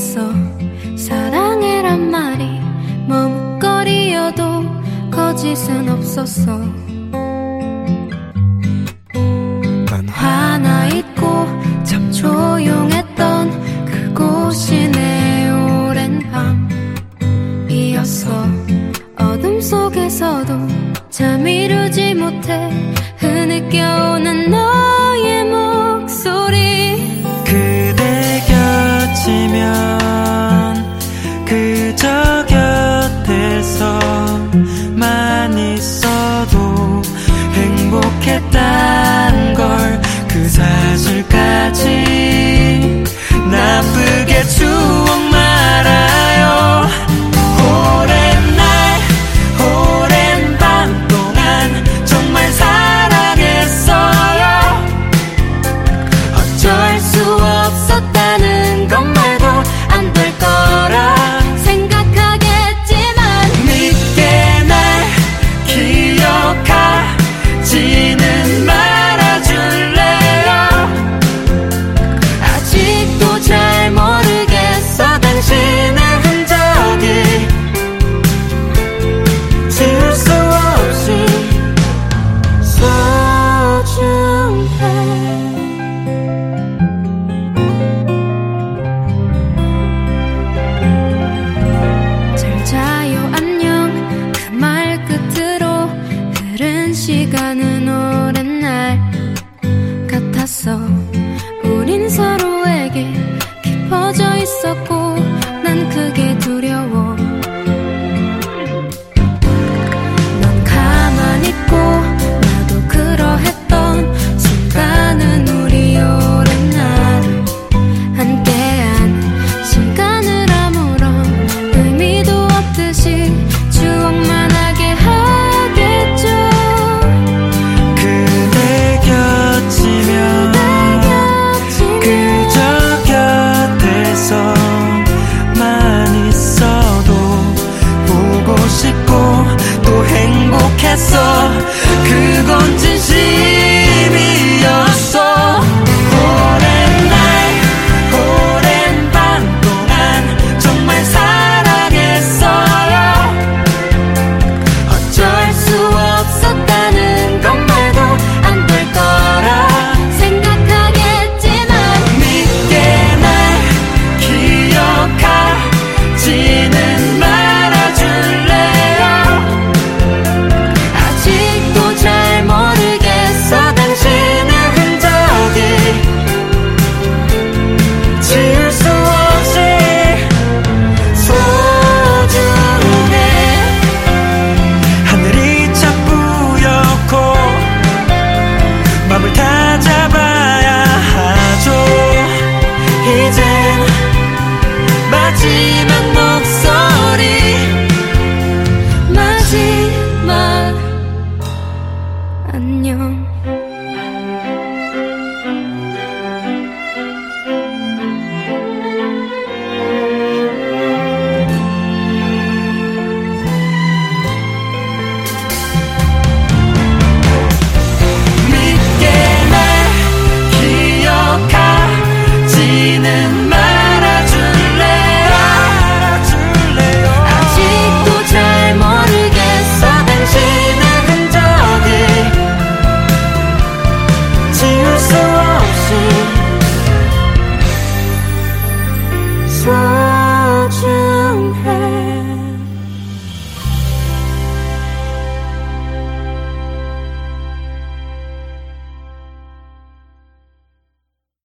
있었어. 사랑해란 말이 머뭇거리여도 거짓은 없었어. 난 화나 있고 참 조용했던 그곳이 내 오랜 밤이었어. 어둠 속에서도 잠 이루지 못해 흐느껴오는 너. 오늘은 시간은 오랜 날 같았어. 우린 서로에게 깊어져 있었고 싶고 또 행복했어 그건 진실